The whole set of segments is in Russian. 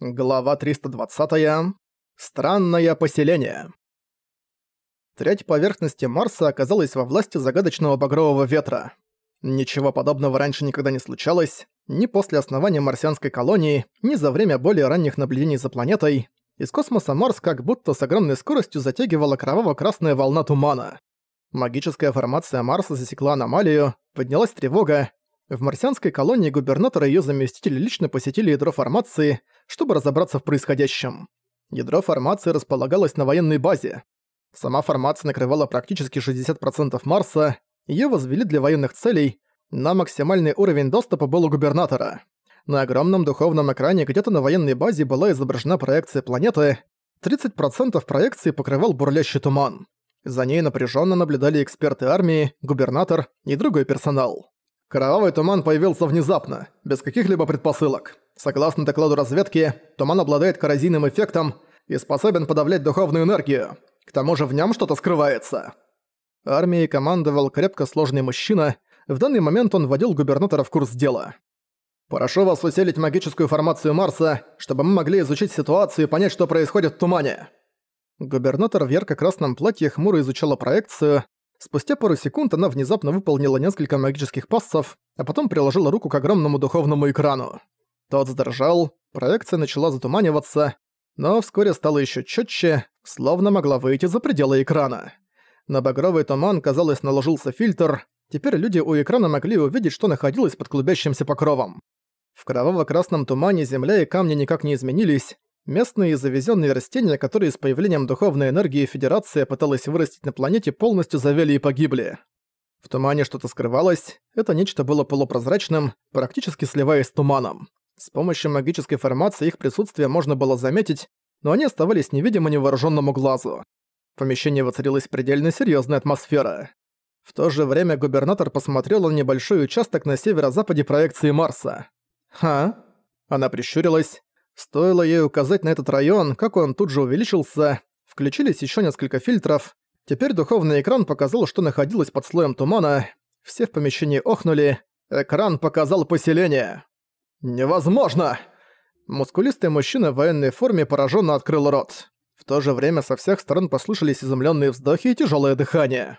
Глава 320. Странное поселение. Треть поверхности Марса оказалась во власти загадочного багрового ветра. Ничего подобного раньше никогда не случалось, ни после основания марсианской колонии, ни за время более ранних наблюдений за планетой. Из космоса Марс как будто с огромной скоростью затягивала кроваво-красная волна тумана. Магическая формация Марса засекла аномалию, поднялась тревога, в марсианской колонии губернатор и её заместитель лично посетили ядро формации, чтобы разобраться в происходящем. Ядро формации располагалось на военной базе. Сама формация накрывала практически 60% Марса, её возвели для военных целей, на максимальный уровень доступа был у губернатора. На огромном духовном экране где-то на военной базе была изображена проекция планеты, 30% проекции покрывал бурлящий туман. За ней напряженно наблюдали эксперты армии, губернатор и другой персонал. Кровавый туман появился внезапно, без каких-либо предпосылок. Согласно докладу разведки, туман обладает коррозийным эффектом и способен подавлять духовную энергию. К тому же в нем что-то скрывается. Армией командовал крепко сложный мужчина, в данный момент он вводил губернатора в курс дела. «Прошу вас усилить магическую формацию Марса, чтобы мы могли изучить ситуацию и понять, что происходит в тумане». Губернатор в ярко-красном платье хмуро изучала проекцию, Спустя пару секунд она внезапно выполнила несколько магических пассов, а потом приложила руку к огромному духовному экрану. Тот задрожал, проекция начала затуманиваться, но вскоре стало еще четче, словно могла выйти за пределы экрана. На багровый туман, казалось, наложился фильтр, теперь люди у экрана могли увидеть, что находилось под клубящимся покровом. В кроваво-красном тумане земля и камни никак не изменились, Местные завезенные растения, которые с появлением духовной энергии Федерация пыталась вырастить на планете, полностью завели и погибли. В тумане что-то скрывалось, это нечто было полупрозрачным, практически сливаясь с туманом. С помощью магической формации их присутствие можно было заметить, но они оставались невидимы невооруженному глазу. В помещении воцарилась предельно серьезная атмосфера. В то же время губернатор посмотрел на небольшой участок на северо-западе проекции Марса. «Ха?» Она прищурилась. Стоило ей указать на этот район, как он тут же увеличился, включились еще несколько фильтров. Теперь духовный экран показал, что находилось под слоем тумана. Все в помещении охнули. Экран показал поселение. «Невозможно!» Мускулистый мужчина в военной форме пораженно открыл рот. В то же время со всех сторон послышались изумленные вздохи и тяжелое дыхание.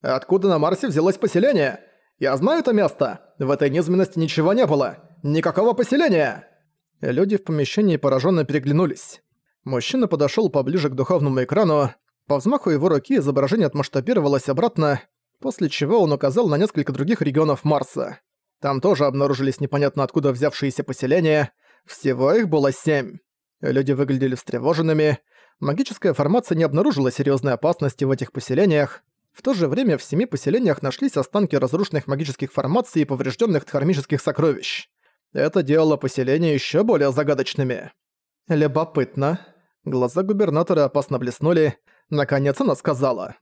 «Откуда на Марсе взялось поселение? Я знаю это место! В этой низменности ничего не было! Никакого поселения!» Люди в помещении пораженно переглянулись. Мужчина подошел поближе к духовному экрану. По взмаху его руки изображение отмасштабировалось обратно, после чего он указал на несколько других регионов Марса. Там тоже обнаружились непонятно откуда взявшиеся поселения. Всего их было семь. Люди выглядели встревоженными. Магическая формация не обнаружила серьезной опасности в этих поселениях. В то же время в семи поселениях нашлись останки разрушенных магических формаций и поврежденных дхармических сокровищ. Это делало поселение еще более загадочными. Любопытно. Глаза губернатора опасно блеснули. Наконец она сказала.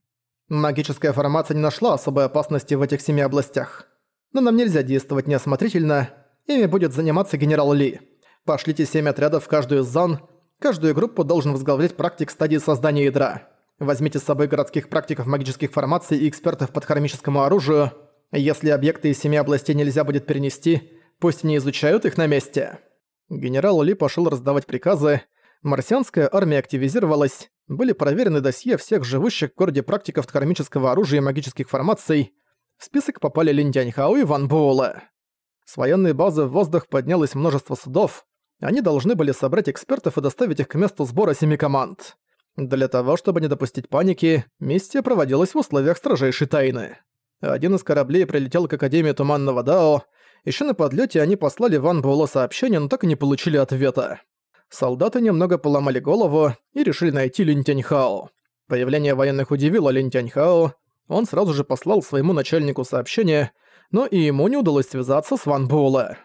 Магическая формация не нашла особой опасности в этих семи областях. Но нам нельзя действовать неосмотрительно. Ими будет заниматься генерал Ли. Пошлите семь отрядов в каждую из зон. Каждую группу должен возглавлять практик стадии создания ядра. Возьмите с собой городских практиков магических формаций и экспертов по хромическому оружию. Если объекты из семи областей нельзя будет перенести, Пусть не изучают их на месте. Генерал Ли пошел раздавать приказы. Марсианская армия активизировалась. Были проверены досье всех живущих в городе практиков кармического оружия и магических формаций. В список попали Лин Тяньхао и Ван Буэлэ. С военной базы в воздух поднялось множество судов. Они должны были собрать экспертов и доставить их к месту сбора семи команд. Для того, чтобы не допустить паники, миссия проводилась в условиях строжайшей тайны. Один из кораблей прилетел к Академии Туманного Дао, еще на подлете они послали Ван Буэлло сообщение, но так и не получили ответа. Солдаты немного поломали голову и решили найти Линь Тяньхао. Появление военных удивило Линь Тяньхао. Он сразу же послал своему начальнику сообщение, но и ему не удалось связаться с Ван Буэлэ.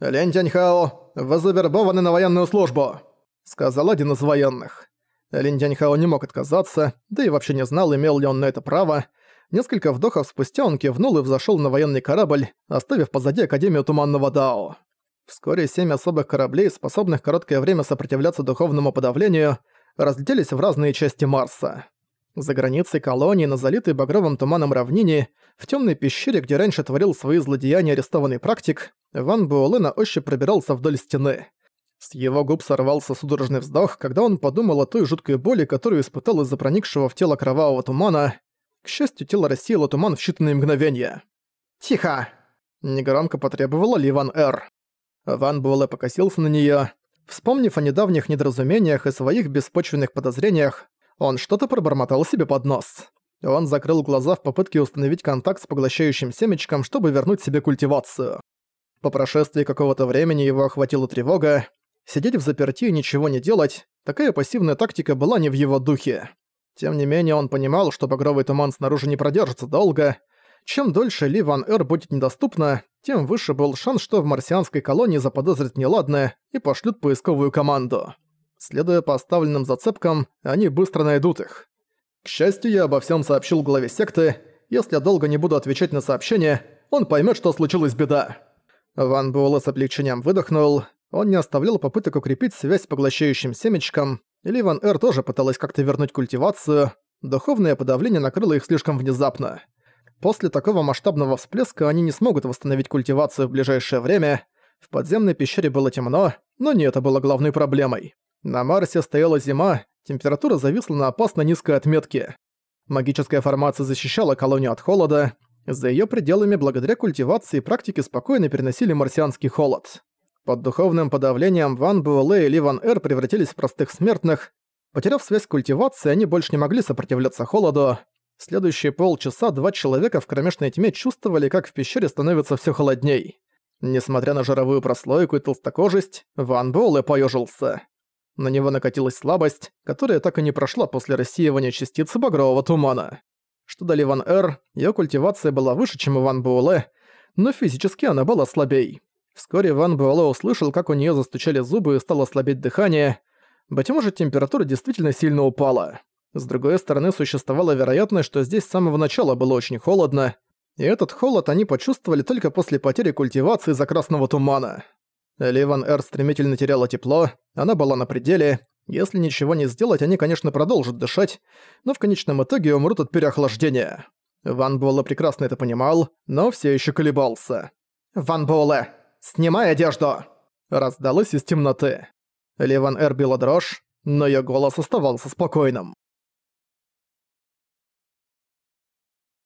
«Линь Тяньхао, вы завербованы на военную службу», — сказал один из военных. Линь Тяньхао не мог отказаться, да и вообще не знал, имел ли он на это право, Несколько вдохов спустя он кивнул и взошел на военный корабль, оставив позади Академию Туманного Дао. Вскоре семь особых кораблей, способных короткое время сопротивляться духовному подавлению, разлетелись в разные части Марса. За границей колонии, на залитой багровым туманом равнине, в темной пещере, где раньше творил свои злодеяния арестованный практик, Ван Буэлэ на ощупь пробирался вдоль стены. С его губ сорвался судорожный вздох, когда он подумал о той жуткой боли, которую испытал из-за проникшего в тело кровавого тумана. К счастью, тело рассеяло туман в считанные мгновения. «Тихо!» – негромко потребовала Ли Ван Эр. Ван Буэлэ покосился на неё. Вспомнив о недавних недоразумениях и своих беспочвенных подозрениях, он что-то пробормотал себе под нос. Он закрыл глаза в попытке установить контакт с поглощающим семечком, чтобы вернуть себе культивацию. По прошествии какого-то времени его охватила тревога. Сидеть в заперти и ничего не делать – такая пассивная тактика была не в его духе. Тем не менее, он понимал, что багровый туман снаружи не продержится долго. Чем дольше Ли Ван Эр будет недоступна, тем выше был шанс, что в марсианской колонии заподозрят неладное и пошлют поисковую команду. Следуя по оставленным зацепкам, они быстро найдут их. К счастью, я обо всем сообщил главе секты. Если я долго не буду отвечать на сообщения, он поймет, что случилась беда. Ван Буэлэ с облегчением выдохнул. Он не оставлял попыток укрепить связь с поглощающим семечком, или Ван Эр тоже пыталась как-то вернуть культивацию. Духовное подавление накрыло их слишком внезапно. После такого масштабного всплеска они не смогут восстановить культивацию в ближайшее время. В подземной пещере было темно, но не это было главной проблемой. На Марсе стояла зима, температура зависла на опасно низкой отметке. Магическая формация защищала колонию от холода. За её пределами благодаря культивации и практике спокойно переносили марсианский холод. Под духовным подавлением Ван Буэлэ и Ли Ван Эр превратились в простых смертных. Потеряв связь с культивацией, они больше не могли сопротивляться холоду. Следующие полчаса два человека в кромешной тьме чувствовали, как в пещере становится все холодней. Несмотря на жировую прослойку и толстокожесть, Ван Буэлэ поёжился. На него накатилась слабость, которая так и не прошла после рассеивания частицы багрового тумана. Что до Ливан Эр, её культивация была выше, чем у Ван Буэлэ, но физически она была слабей. Вскоре Ван Буэлэ услышал, как у неё застучали зубы и стало слабеть дыхание. Быть может, температура действительно сильно упала. С другой стороны, существовала вероятность, что здесь с самого начала было очень холодно, и этот холод они почувствовали только после потери культивации за красного тумана. Ливан Эр стремительно теряла тепло, она была на пределе. Если ничего не сделать, они, конечно, продолжат дышать, но в конечном итоге умрут от переохлаждения. Ван Буэлэ прекрасно это понимал, но все еще колебался. «Ван Буэлэ, снимай одежду!» Раздалось из темноты. Ливан Эр била дрожь, но ее голос оставался спокойным.